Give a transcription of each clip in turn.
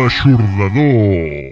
L'aixordador.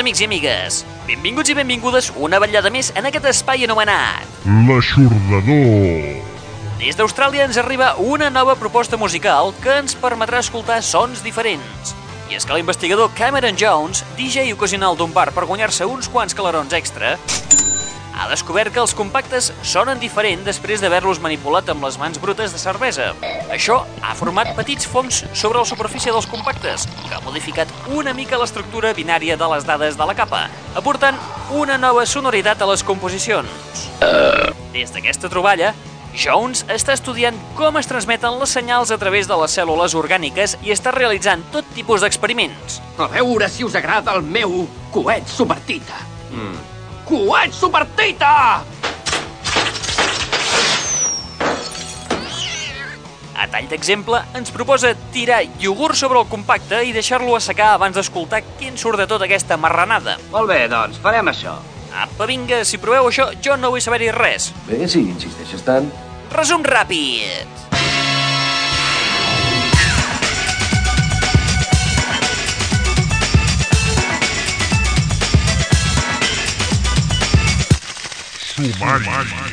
Amics i amigues! Benvinguts i benvingudes una vetllada més en aquest espai anomenat. L'aixordador. Des d'Austràlia ens arriba una nova proposta musical que ens permetrà escoltar sons diferents. I és que l'investigador Cameron Jones, DJ ocasional d'un bar per guanyar-se uns quants calarons extra, ha descobert que els compactes sonen diferent després d'haver-los manipulat amb les mans brutes de cervesa. Això ha format petits fongs sobre la superfície dels compactes, que ha modificat una mica l'estructura binària de les dades de la capa, aportant una nova sonoritat a les composicions. Des d'aquesta troballa, Jones està estudiant com es transmeten les senyals a través de les cèl·lules orgàniques i està realitzant tot tipus d'experiments. A veure si us agrada el meu coet supertita. Mm. Coet supertita! A tall d'exemple, ens proposa tirar iogurt sobre el compacte i deixar-lo assecar abans d'escoltar què en surt de tota aquesta marranada. Molt bé, doncs, farem això. Apa, vinga, si proveu això, jo no vull saber-hi res. Bé, si insisteixes tant. Resum ràpid. full body.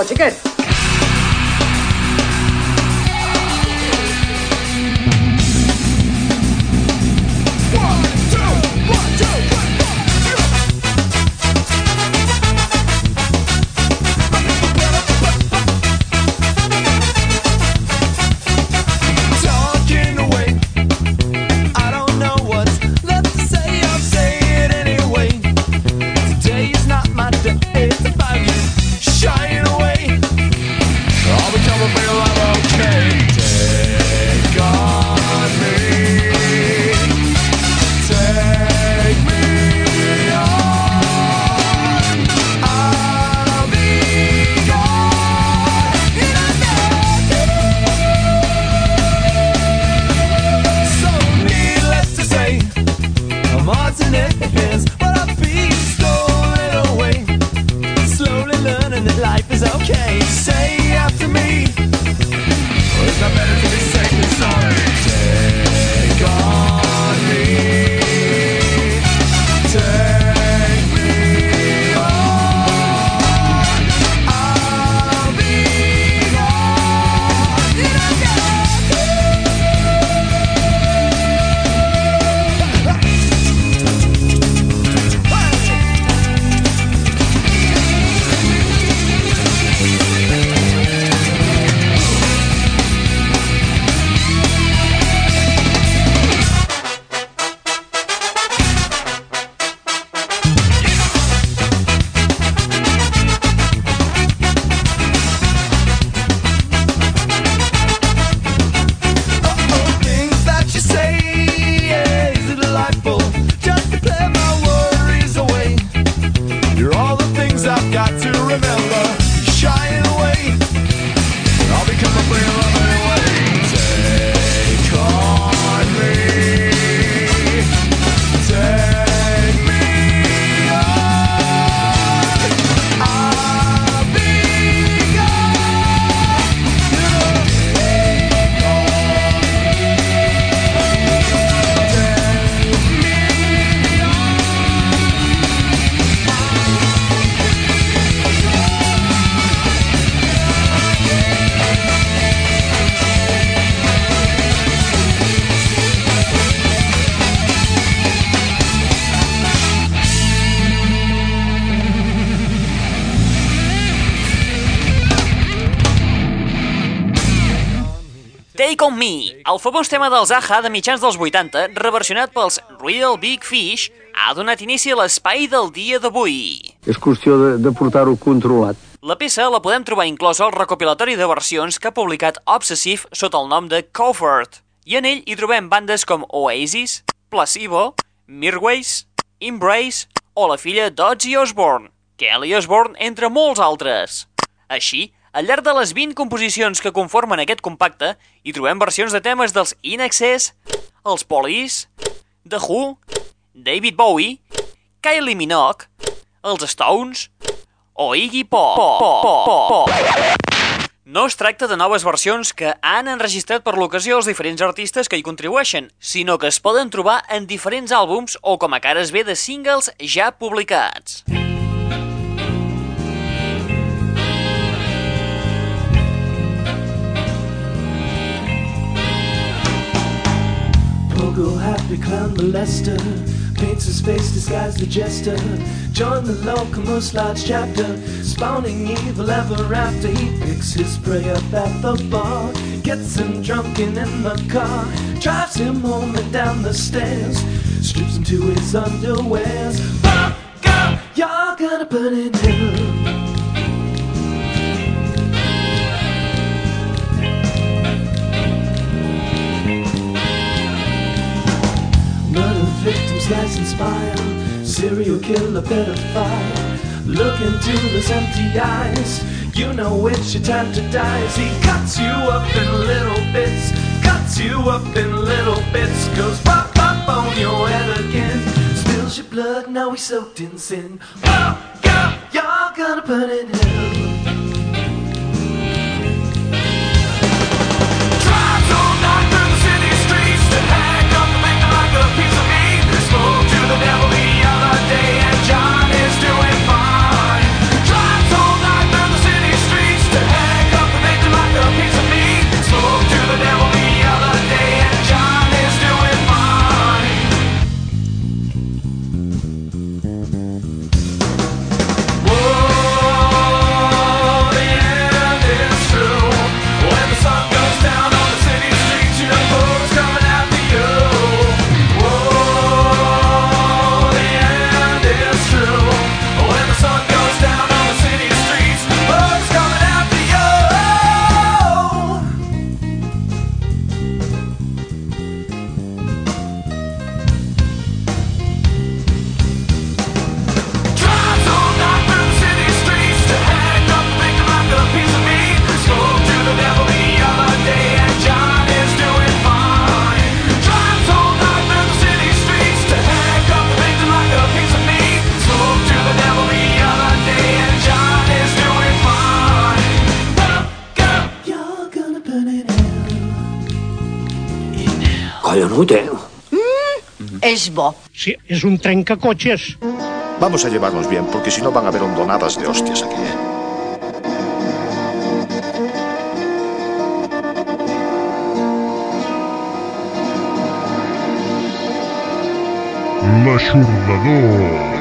agua. Take On Me, el famós tema dels Aja de mitjans dels 80, reversionat pels Real Big Fish, ha donat inici a l'espai del dia d'avui. És qüestió de, de portar-ho controlat. La peça la podem trobar inclosa al recopilatori de versions que ha publicat Obsessive sota el nom de Comfort, i en ell hi trobem bandes com Oasis, Placebo, Mirways, Embrace o la filla d'Ozzy Osbourne, Kelly Osbourne, entre molts altres. Així, al llarg de les 20 composicions que conformen aquest compacte, hi trobem versions de temes dels In Excess, els Police, The Who, David Bowie, Kylie Minogue, els Stones o Iggy Pop. No es tracta de noves versions que han enregistrat per l'ocasió els diferents artistes que hi contribueixen, sinó que es poden trobar en diferents àlbums o com a cares B de singles ja publicats. Pogo happy clown molester Paints his face disguised the jester Join the local large chapter Spawning evil ever after. He picks his prey up at the bar Gets him drunken in the car Drives him home and down the stairs Strips him to his underwears. Fuck up, you're gonna burn in hell victims lies inspire Serial killer pedophile. Look into those empty eyes. You know it's your time to die. As he cuts you up in little bits Cuts you up in little bits. Goes pop pop on your head again. Spills your blood, now he's soaked in sin. Oh, God, you're gonna burn in hell Brute. És bo. Sí, és un trencacotxes. Vamos a llevarnos bien, porque si no van a haber hondonadas de hostias aquí, ¿eh? L'aixordador.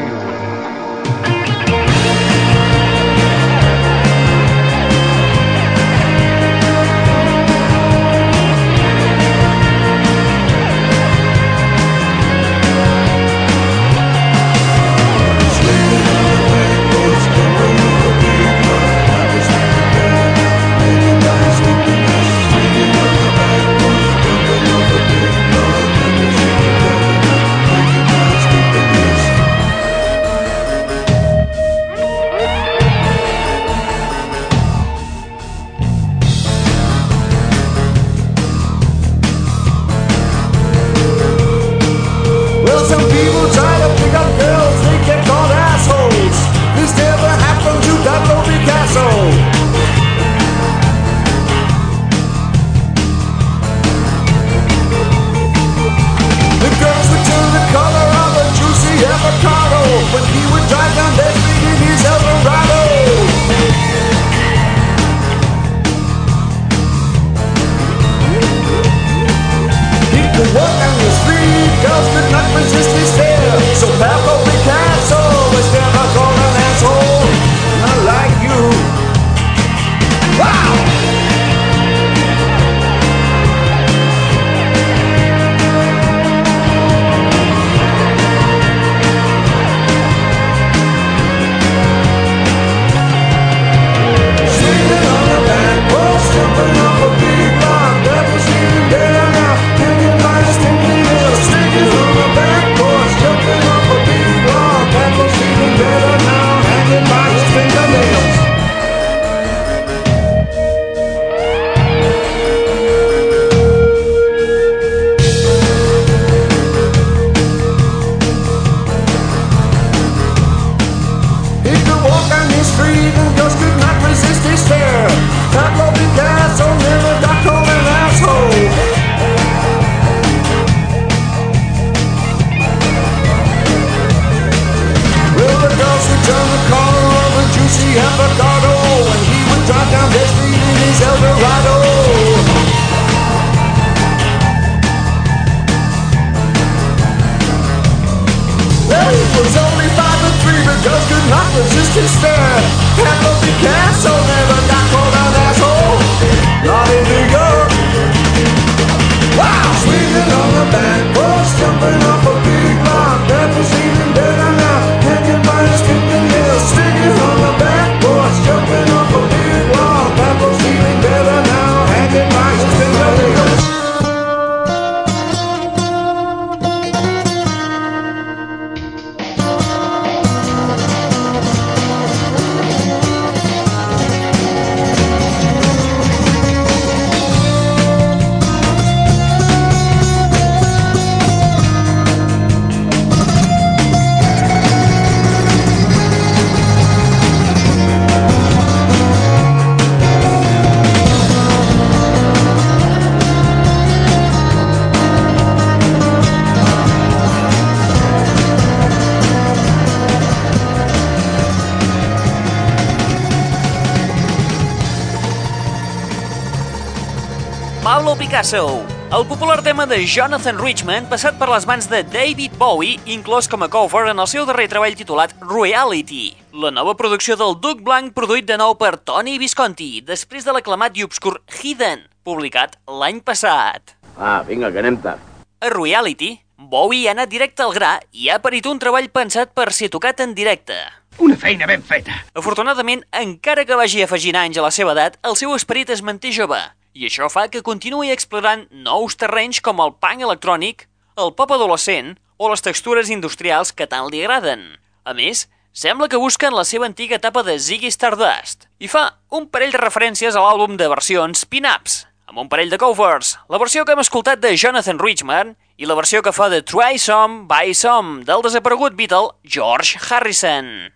Pablo Picasso, el popular tema de Jonathan Richman passat per les mans de David Bowie, inclòs com a cover en el seu darrer treball titulat Reality, la nova producció del Duc Blanc produït de nou per Tony Visconti, després de l'aclamat i obscur Hidden, publicat l'any passat. Ah, vinga, que anem tard. A Reality, Bowie ha anat directe al gra i ha parit un treball pensat per ser tocat en directe. Una feina ben feta. Afortunadament, encara que vagi afegint anys a la seva edat, el seu esperit es manté jove, i això fa que continuï explorant nous terrenys com el punk electrònic, el pop adolescent o les textures industrials que tant li agraden. A més, sembla que busquen la seva antiga etapa de Ziggy Stardust i fa un parell de referències a l'àlbum de versions Pin-Ups, amb un parell de covers, la versió que hem escoltat de Jonathan Richman i la versió que fa de Try Some, Buy Some del desaparegut Beatle George Harrison.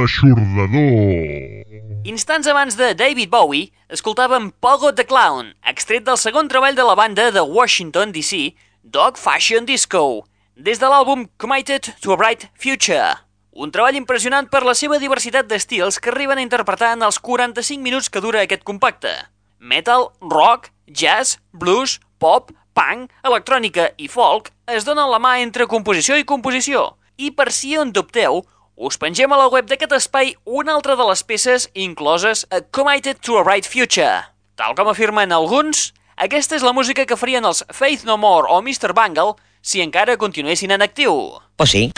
L'aixordador. Instants abans de David Bowie, escoltàvem Pogo the Clown, extret del segon treball de la banda de Washington, D.C., Dog Fashion Disco, des de l'àlbum Committed to a Bright Future. Un treball impressionant per la seva diversitat d'estils que arriben a interpretar en els 45 minuts que dura aquest compacte. Metal, rock, jazz, blues, pop, punk, electrònica i folk es donen la mà entre composició i composició. I per si en dubteu, us pengem a la web d'aquest espai una altra de les peces incloses a Committed to a Bright Future. Tal com afirmen alguns, aquesta és la música que farien els Faith No More o Mr. Bangle si encara continuessin en actiu. Pues sí.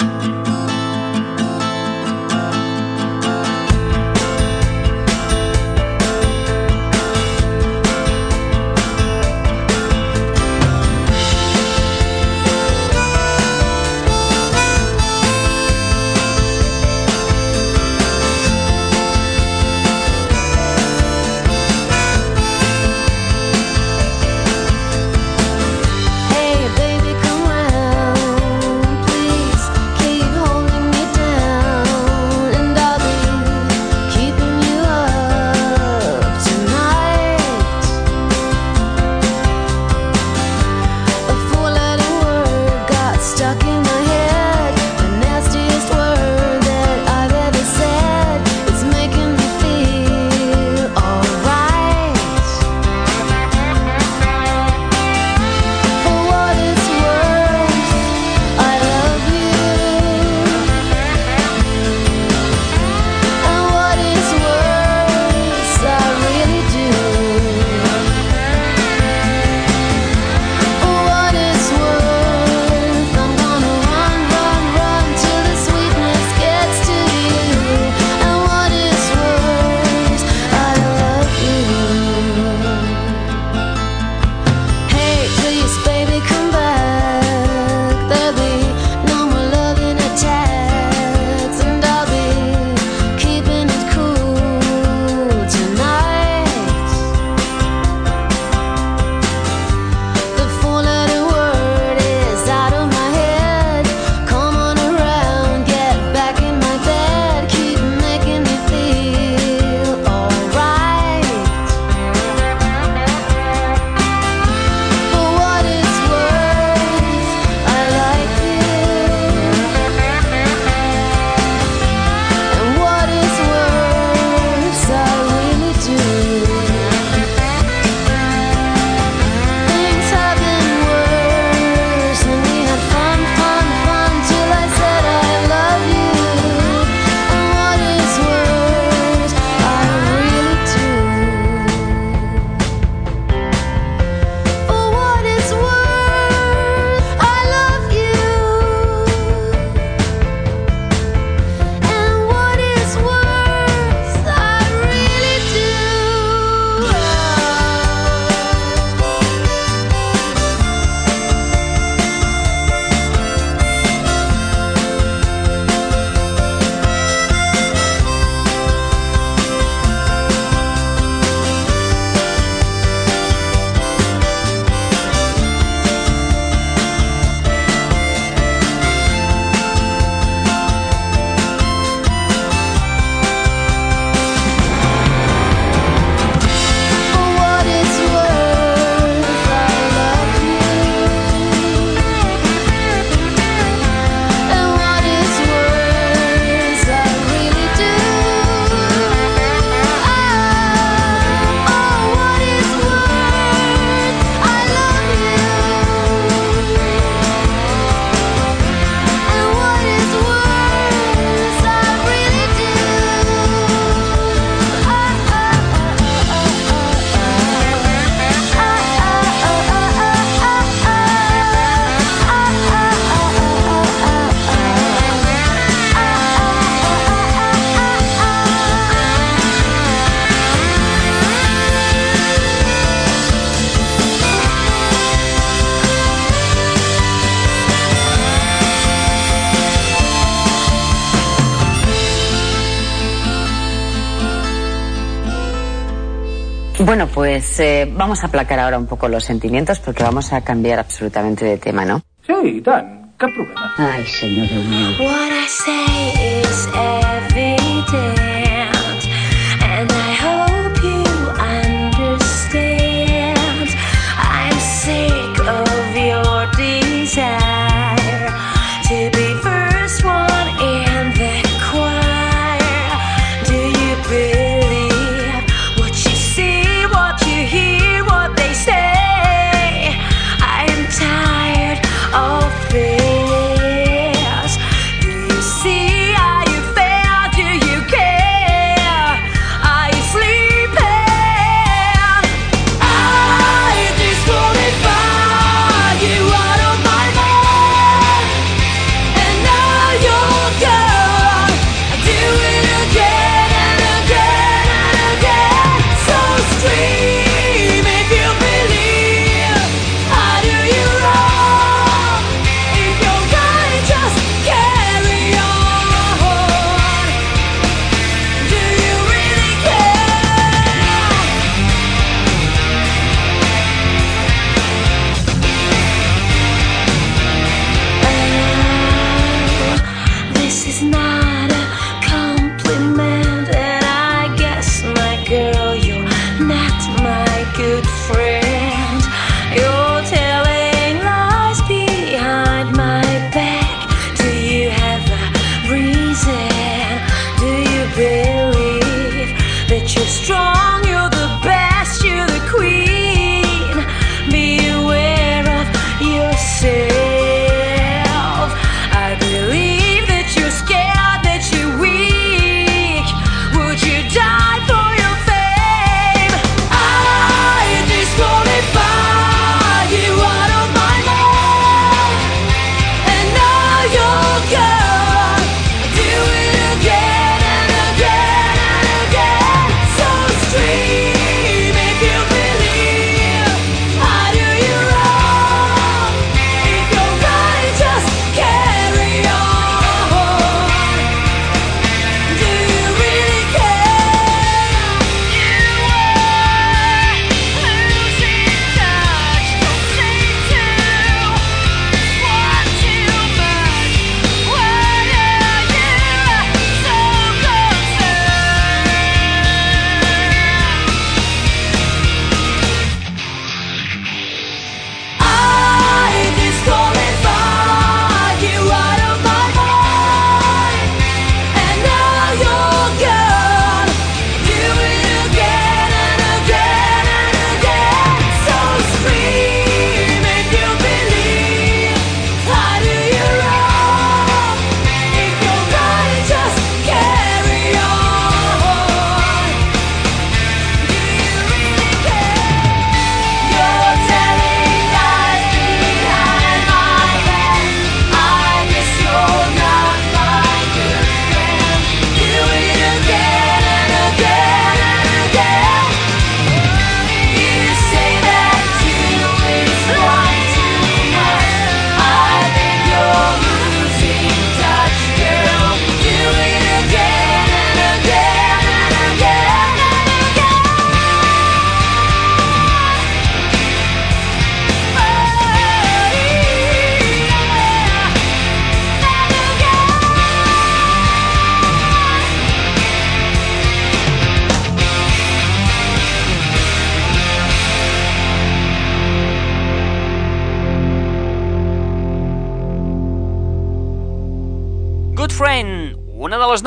Bueno, pues eh, vamos a aplacar ahora un poco los sentimientos porque vamos a cambiar absolutamente de tema, ¿no? Sí, tant, cap problema. Senyor Déu meu. What I say is evident, and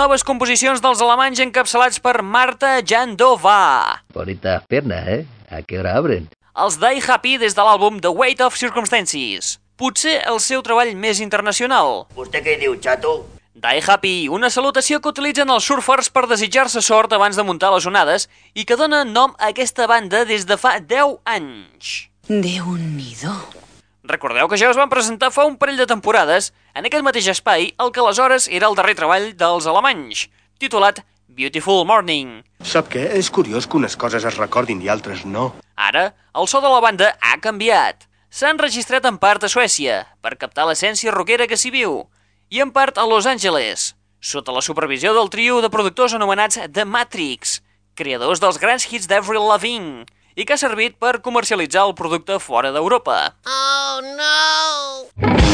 noves composicions dels alemanys encapçalats per Marta Jandova. Bonitas piernas, ¿eh? ¿A qué hora abren? Els Die Happy des de l'àlbum The Weight of Circumstances. Potser el seu treball més internacional. ¿Usted qué diu, chato? Die Happy, una salutació que utilitzen els surfers per desitjar-se sort abans de muntar les onades i que dona nom a aquesta banda des de fa 10 anys. Déu-n'hi-do. Recordeu que ja es van presentar fa un parell de temporades en aquest mateix espai, el que aleshores era el darrer treball dels alemanys, titulat Beautiful Morning. Sap què? És curiós que unes coses es recordin i altres no. Ara, el so de la banda ha canviat. S'ha enregistrat en part a Suècia, per captar l'essència rockera que s'hi viu, i en part a Los Angeles, sota la supervisió del trio de productors anomenats The Matrix, creadors dels grans hits d'Avril Lavigne, i que ha servit per comercialitzar el producte fora d'Europa. Oh no!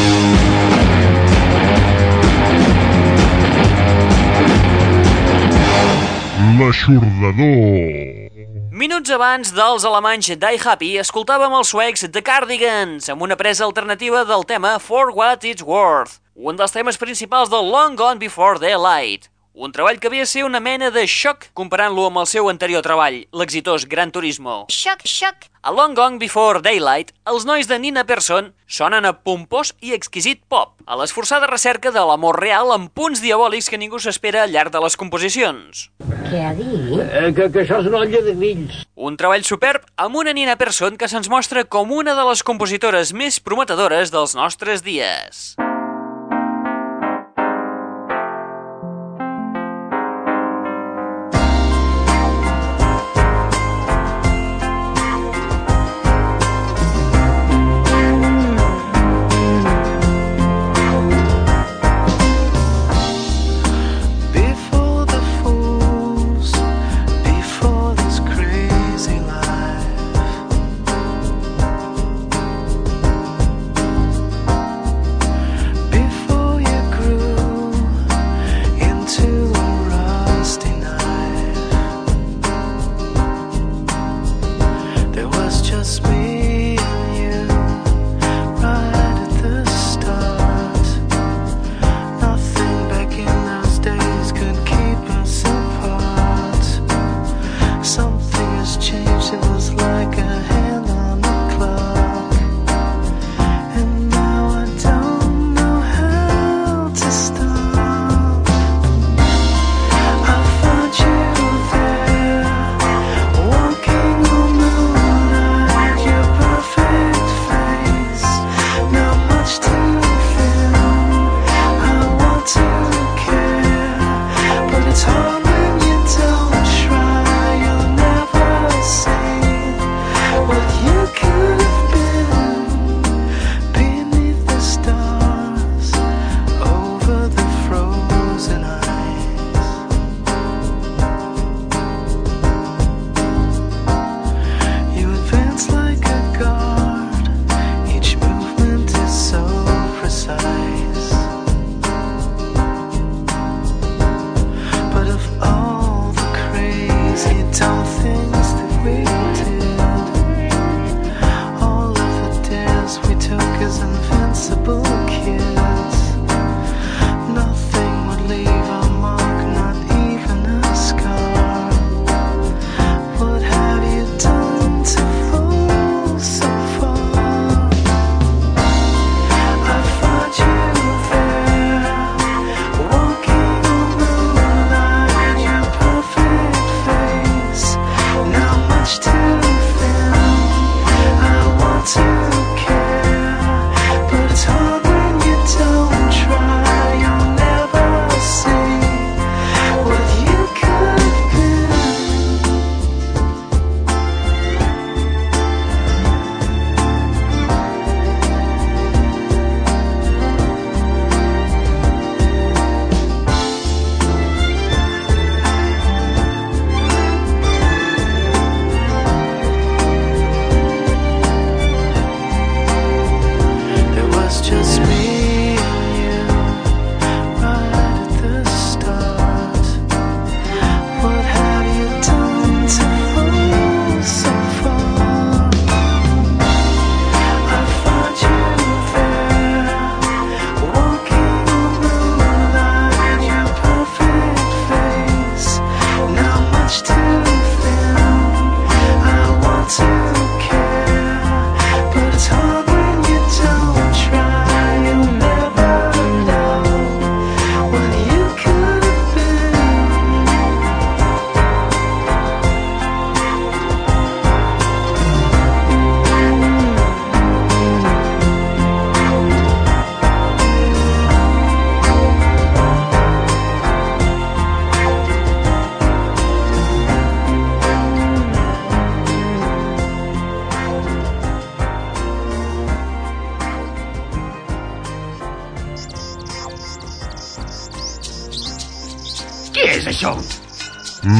L'aixordador. Minuts abans dels alemanys Die Happy, escoltàvem els suecs The Cardigans amb una presa alternativa del tema For What It's Worth, un dels temes principals del Long Gone Before Daylight. Un treball que havia de ser una mena de xoc comparant-lo amb el seu anterior treball, l'exitós Gran Turismo. Xoc, xoc. A Long Gone Before Daylight, els nois de Nina Persson sonen a pompós i exquisit pop, a l'esforçada recerca de l'amor real amb punts diabòlics que ningú s'espera al llarg de les composicions. Què ha dit? Eh, que, que això és una olla de grills. Un treball superb amb una Nina Persson que se'ns mostra com una de les compositores més prometedores dels nostres dies. Before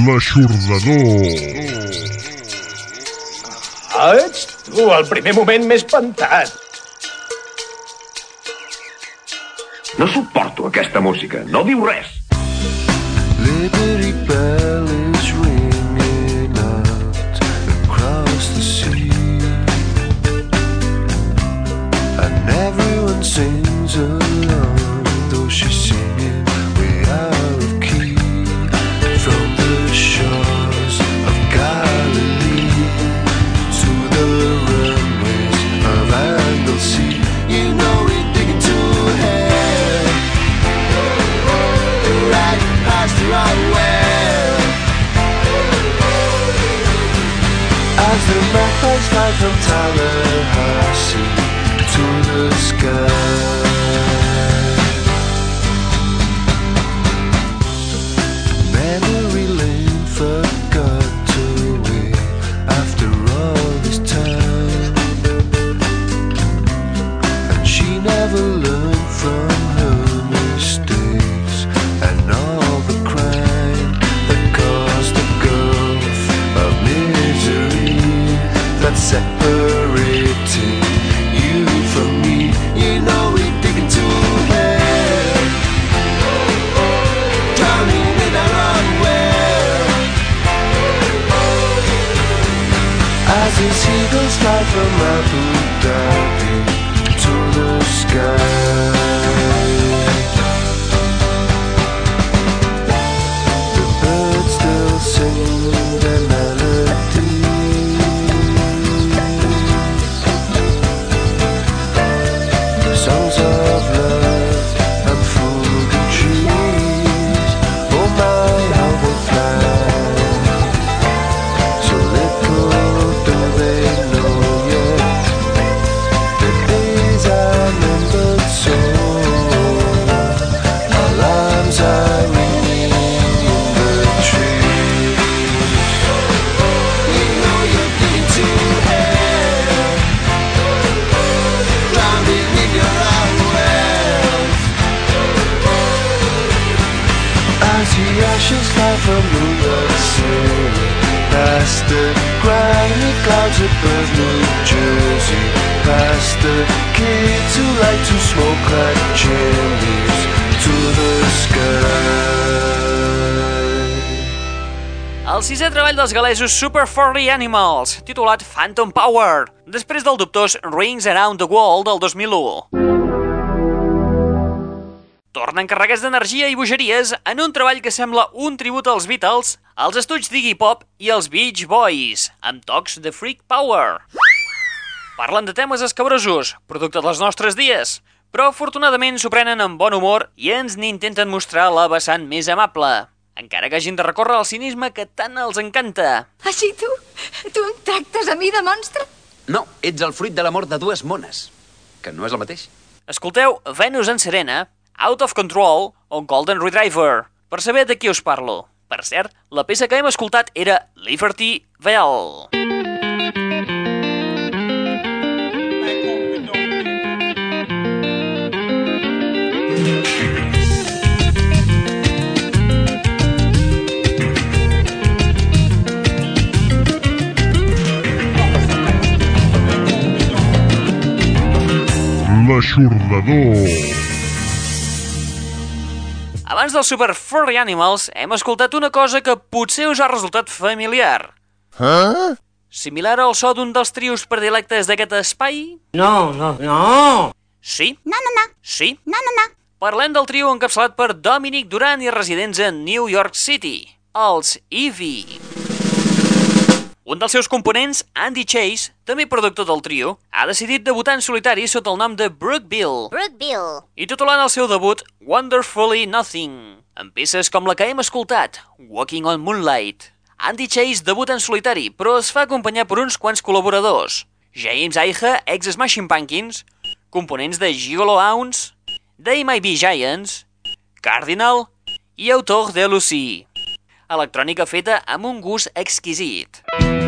l'aixordador. Ah, ets tu, el primer moment més espantat. No suporto aquesta música, no diu res. Above New Jersey Past the kids who like to smoke like chimneys To the sky El sisè treball dels galesos Super Furry Animals, titulat Phantom Power, després del dubtós Rings Around the World del 2001. Tornen carregats d'energia i bogeries en un treball que sembla un tribut als Beatles, als estuig d'Iggy Pop i als Beach Boys, amb tocs de Freak Power. Parlen de temes escabrosos, producte dels nostres dies, però afortunadament s'ho prenen amb bon humor i ens n'intenten mostrar la vessant més amable, encara que hagin de recórrer al cinisme que tant els encanta. Així tu? Tu em tractes a mi de monstre? No, ets el fruit de l'amor de dues mones, que no és el mateix. Escolteu Venus en Serena, Out of Control o Golden Retriever, per saber de qui us parlo. Per cert, la peça que hem escoltat era Liberty Bell. L'aixordador. Abans del Super Furry Animals, hem escoltat una cosa que potser us ha resultat familiar. Eh? Similar al so d'un dels trios predilectes d'aquest espai? No, no, no. Sí? No, no, no. Sí? No, no, no. Parlem del trio encapçalat per Dominic Duran i residents a New York City, els Eevee. Un dels seus components, Andy Chase, també productor del trio, ha decidit debutar en solitari sota el nom de Brooke Bill Brooke Bill. i titulant el seu debut Wonderfully Nothing, amb peces com la que hem escoltat, Walking on Moonlight. Andy Chase debuta en solitari, però es fa acompanyar per uns quants col·laboradors. James Aiha, ex-Smashing Pumpkins, components de Gigolo Ounce, They Might Be Giants, Cardinal i autor de Lucy. Electrònica feta amb un gust exquisit. Friend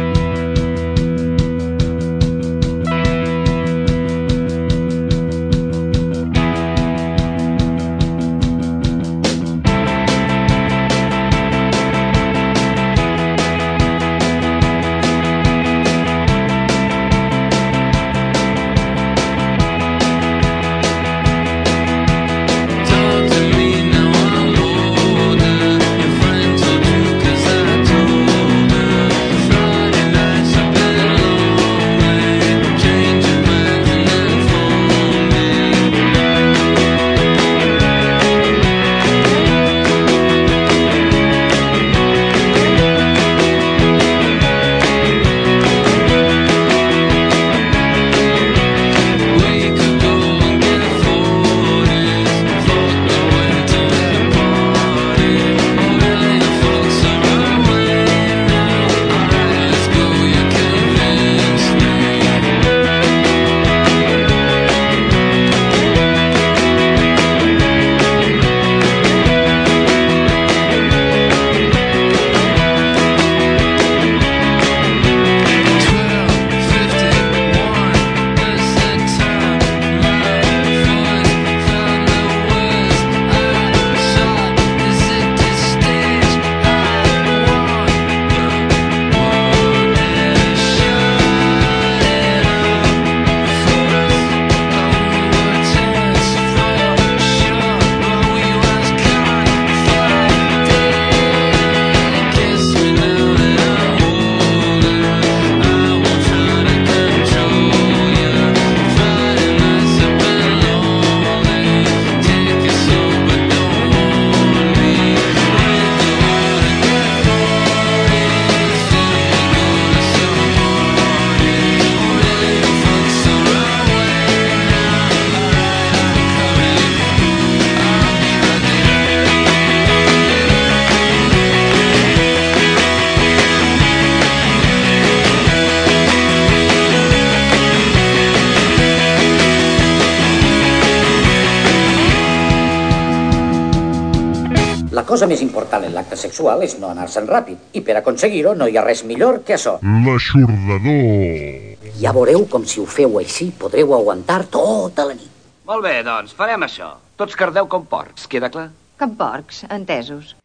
sexual és no anar-se'n ràpid. I per aconseguir-ho no hi ha res millor que això. L'aixordador. Ja veureu com si ho feu així podreu aguantar tota la nit. Molt bé, doncs, farem això. Tots cardeu com porcs, queda clar? Com porcs, entesos.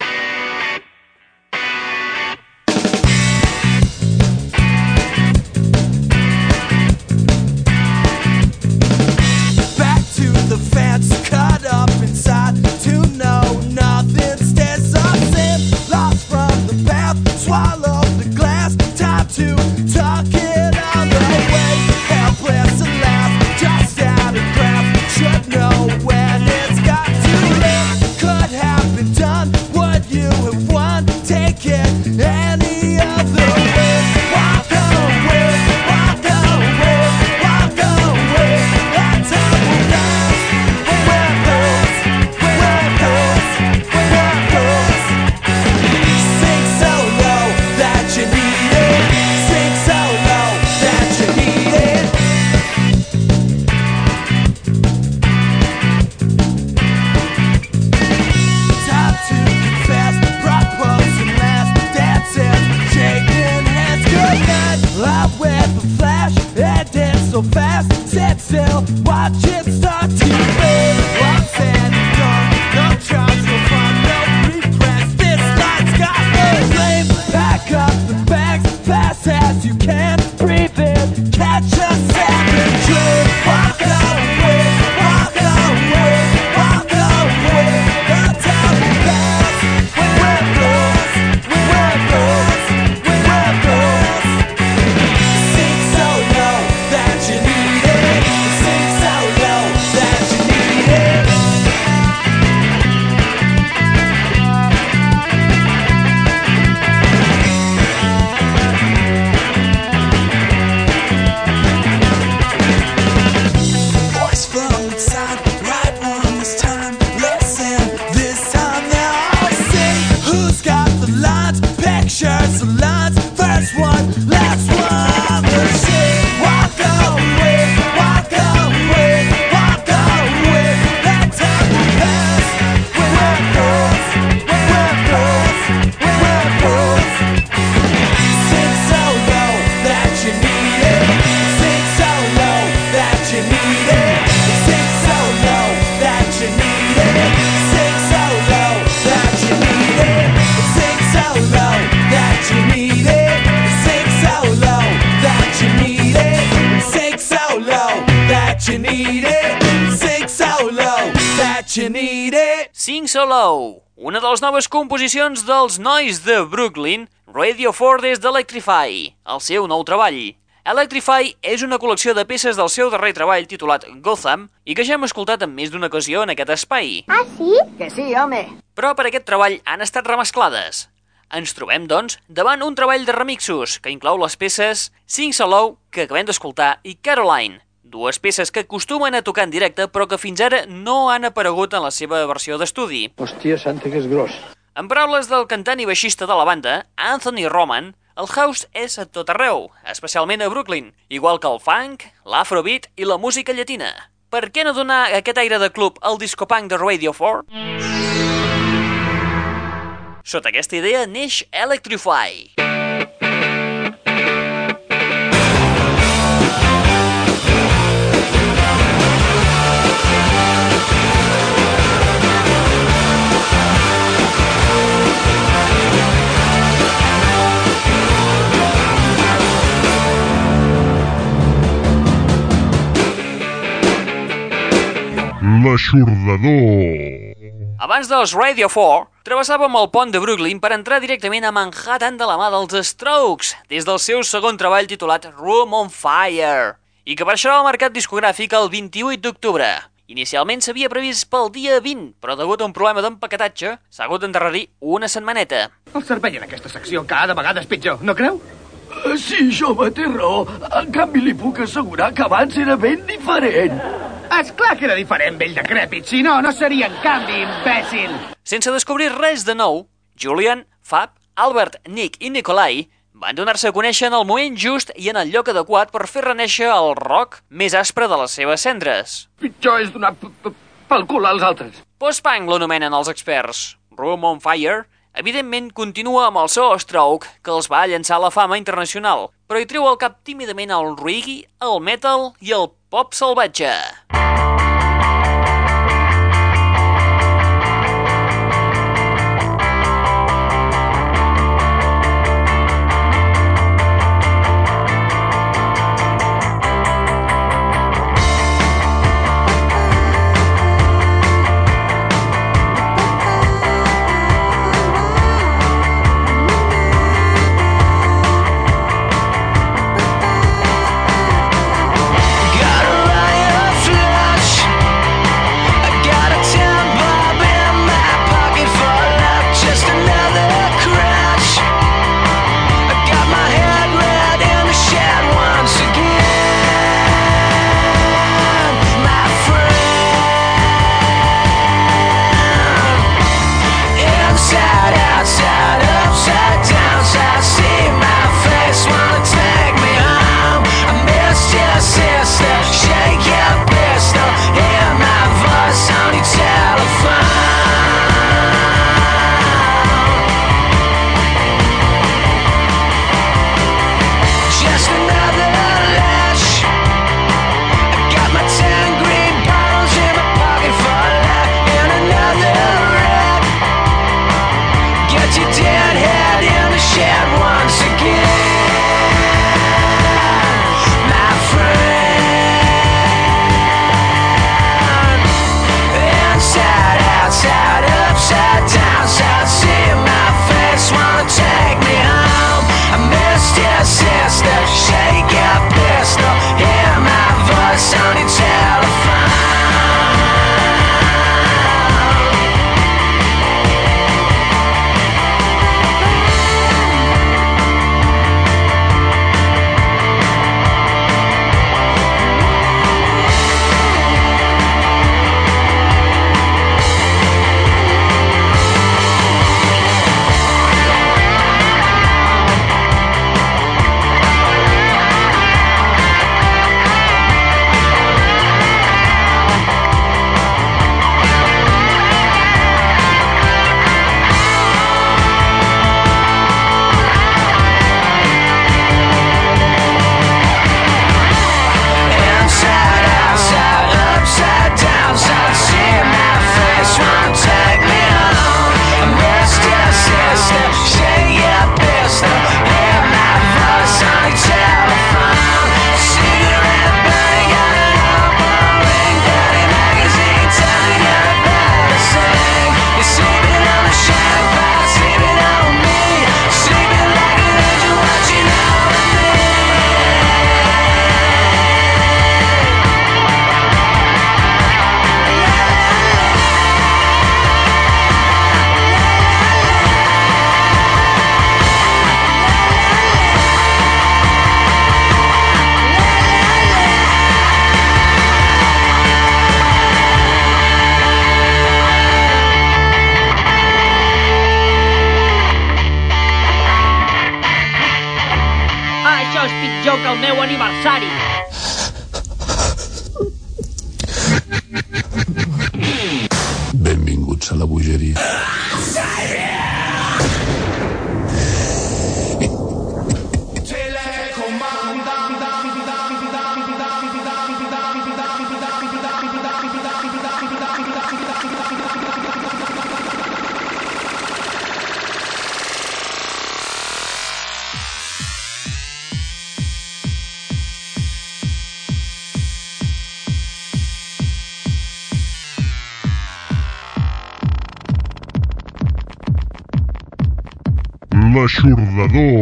Swallow it. Sing So Low, una de les noves composicions dels nois de Brooklyn, Radio 4 des d'Electrify, el seu nou treball. Electrify és una col·lecció de peces del seu darrer treball titulat Gotham i que ja hem escoltat en més d'una ocasió en aquest espai. Ah, sí? Que sí, home. Però per aquest treball han estat remesclades. Ens trobem, doncs, davant un treball de remixos que inclou les peces Sing So Low, que acabem d'escoltar, i Caroline, dues peces que acostumen a tocar en directe però que fins ara no han aparegut en la seva versió d'estudi. Hòstia santa, que és gros. En paraules del cantant i baixista de la banda, Anthony Roman, el house és a tot arreu, especialment a Brooklyn, igual que el funk, l'afrobeat i la música llatina. Per què no donar aquest aire de club al discopunk de Radio 4? Sota aquesta idea neix Electrify. L'aixordador. Abans dels Radio 4, travessàvem el pont de Brooklyn per entrar directament a Manhattan de la mà dels Strokes, des del seu segon treball titulat Room on Fire, i que marxarà al mercat discogràfic el 28 d'octubre. Inicialment s'havia previst pel dia 20, però degut a un problema d'empaquetatge, s'ha hagut d'endarrerir una setmaneta. El servei en aquesta secció cada vegada és pitjor, no creu? Sí, jove, té raó. En canvi, li puc assegurar que abans era ben diferent. És clar que era diferent, vell decrèpit. Si no, no seria en canvi, imbècil. Sense descobrir res de nou, Julian, Fab, Albert, Nick i Nikolai van donar-se a conèixer en el moment just i en el lloc adequat per fer renéixer el rock més aspre de les seves cendres. Pitjor és donar pel cul als altres. Post-punk l'anomenen els experts. Room on Fire Evidentment, continua amb el seu stroke que els va llançar la fama internacional, però hi treu al cap tímidament el reggae, el metal i el pop salvatge. Música Salvador.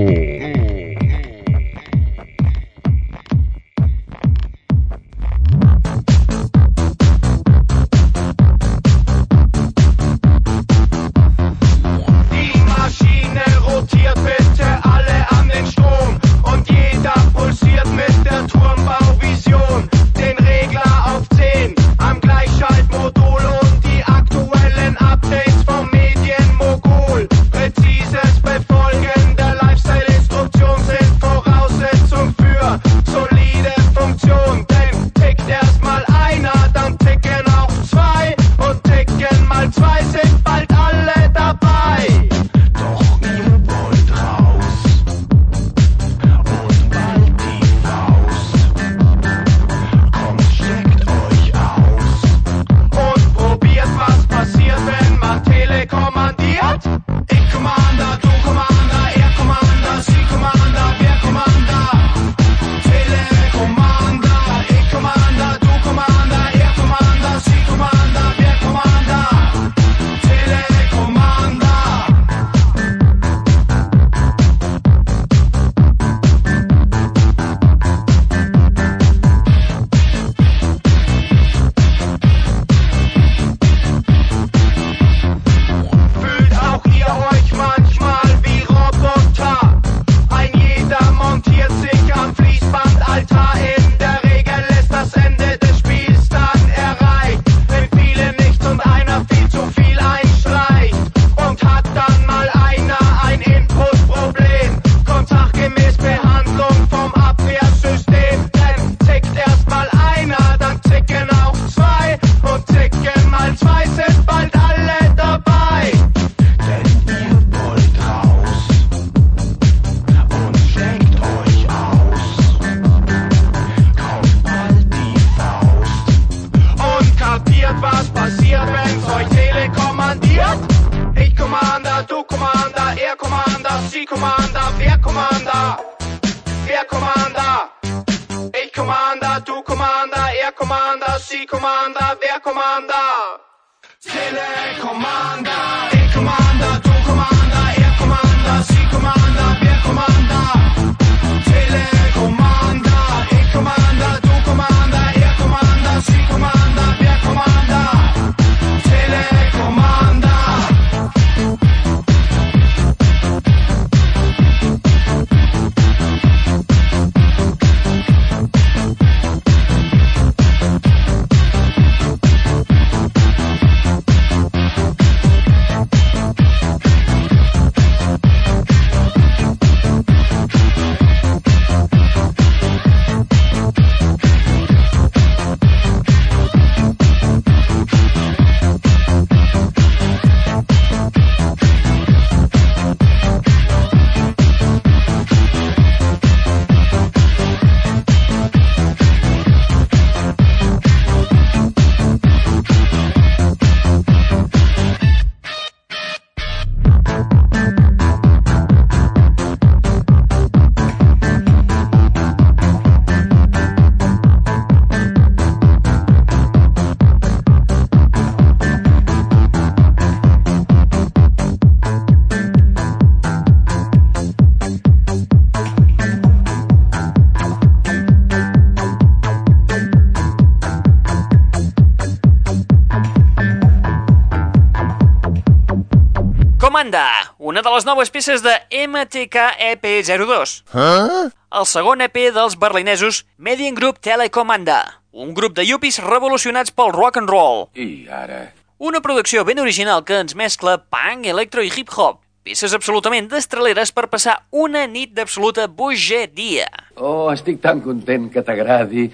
Zeug telekommandiert. Ich Commander, du Commander, er Commander, sie Commander, wer Commander? Wer Commander? Ich Commander, du Commander, er Commander, sie Commander, wer Commander? Telekommander, ich Commander, du Commander, er Commander, sie Commander, wer Commander? Commander, du Commander, er Commander, sie Commander. Les noves peces de MTK EP02. Huh? El segon EP dels berlinesos Median Group Telecomanda, un grup de yuppies revolucionats pel rock and roll. I ara... Una producció ben original que ens mescla punk, electro i hip-hop. Peces absolutament destraleres per passar una nit d'absoluta bogeria. Oh, estic tan content que t'agradi.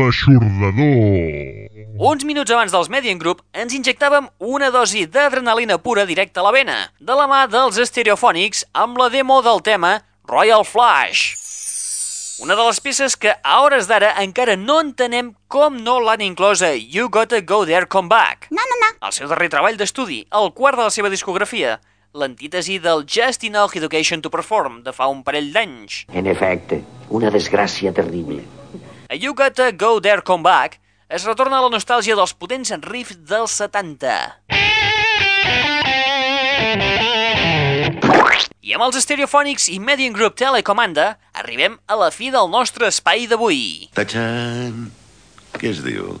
L'aixordador. Uns minuts abans dels Median Group ens injectàvem una dosi d'adrenalina pura directa a la vena, de la mà dels Stereophonics amb la demo del tema Royal Flash. Una de les peces que a hores d'ara encara no entenem com no l'han inclosa You Gotta Go There Come Back. No, no, no. El seu darrer treball d'estudi, el quart de la seva discografia, l'antítesi del Just Enough Education to Perform de fa un parell d'anys. En efecte, una desgràcia terrible. A You Gotta Go There Come Back es retorna a la nostàlgia dels potents riffs dels 70. I amb els Stereophonics i Median Group Telecomanda arribem a la fi del nostre espai d'avui. Tachan! Què es diu?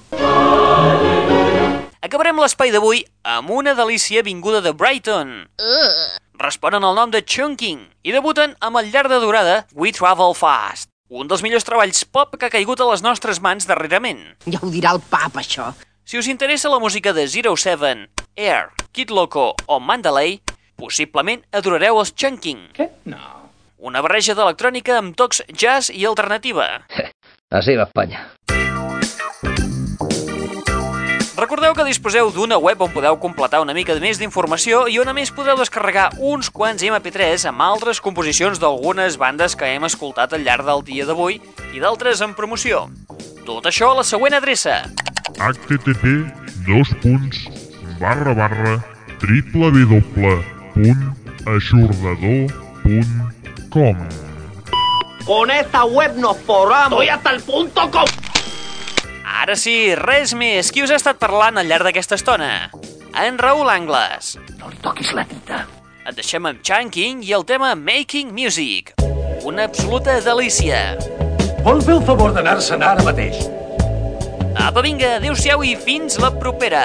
Acabarem l'espai d'avui amb una delícia vinguda de Brighton. Responen al nom de Chunking i debuten amb el llarg de durada We Travel Fast, un dels millors treballs pop que ha caigut a les nostres mans darrerament. Ja ho dirà el pap, això. Si us interessa la música de Zero Seven, Air, Kid Loco o Mandalay, possiblement adorareu els Chunking. Què? No. Una barreja d'electrònica amb tocs jazz i alternativa. Así va España. Recordeu que disposeu d'una web on podeu completar una mica més d'informació i on a més podeu descarregar uns quants MP3 amb altres composicions d'algunes bandes que hem escoltat al llarg del dia d'avui i d'altres en promoció. Tot això a la següent adreça. http dos punts barra barra www.aixordador.com Con esta web nos forramos. Estoy hasta el punto com... Ara sí, res més. Qui us ha estat parlant al llarg d'aquesta estona? En Raül Angles. No li toquis la tita. Et deixem amb Chunking i el tema Making Music. Una absoluta delícia. Vol fer el favor d'anar-se'n ara mateix? Apa, vinga, adeu-siau i fins la propera.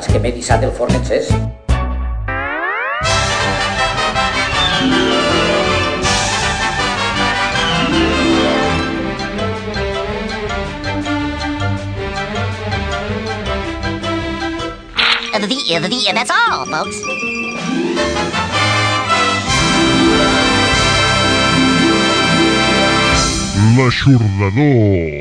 saps que m'he dissat el forn encès? The, the, the, that's all, folks. L'aixordador.